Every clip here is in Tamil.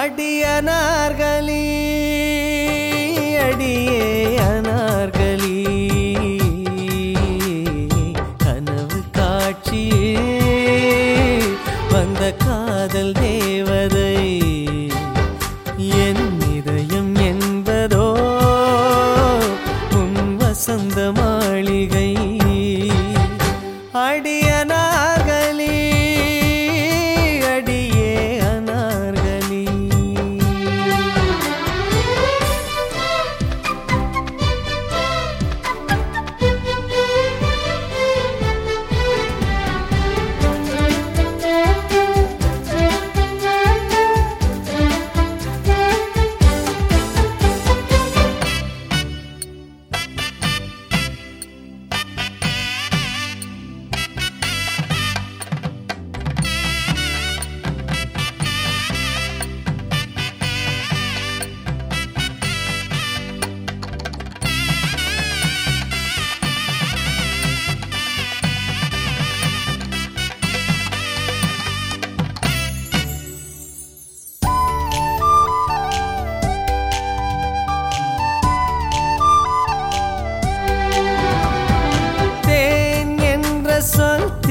அடியனார்களே அடியே. வசந்த மாளிகை.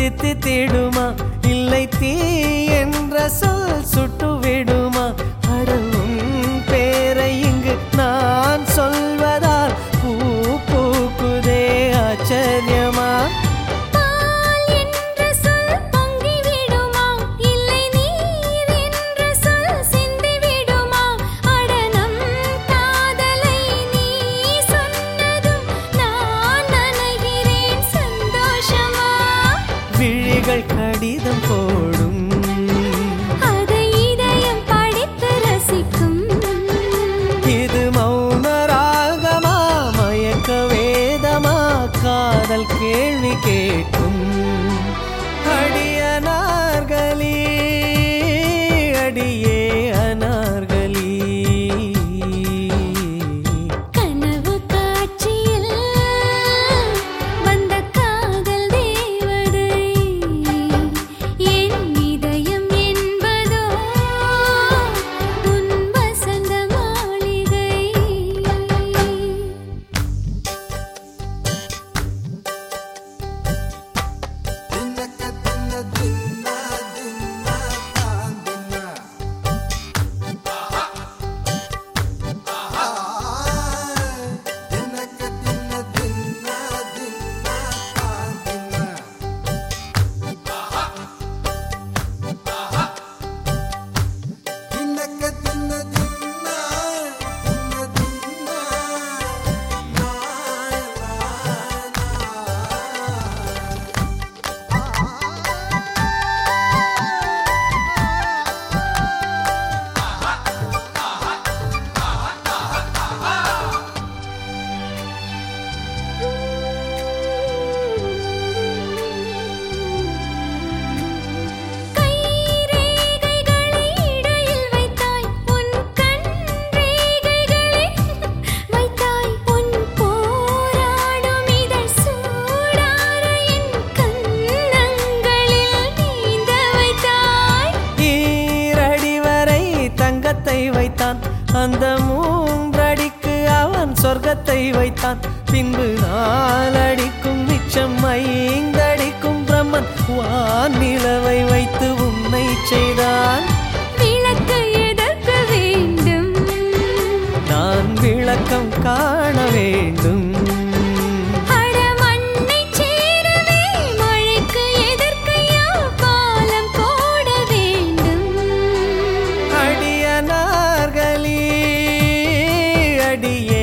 பிடித்து தேடுமா? இல்லை தீ என்ற சொல் சுட்டுவிடும். அந்த மூன்றடிக்கு அவன் சொர்க்கத்தை வைத்தான். பின்பு நாலடிக்கும் மிச்சம் ஐந்தடிக்கும் பிரம்மன் வான் நிலவை வைத்து உன்னை செய்தான். நான் விளக்கம் காண வேண்டும். அடியே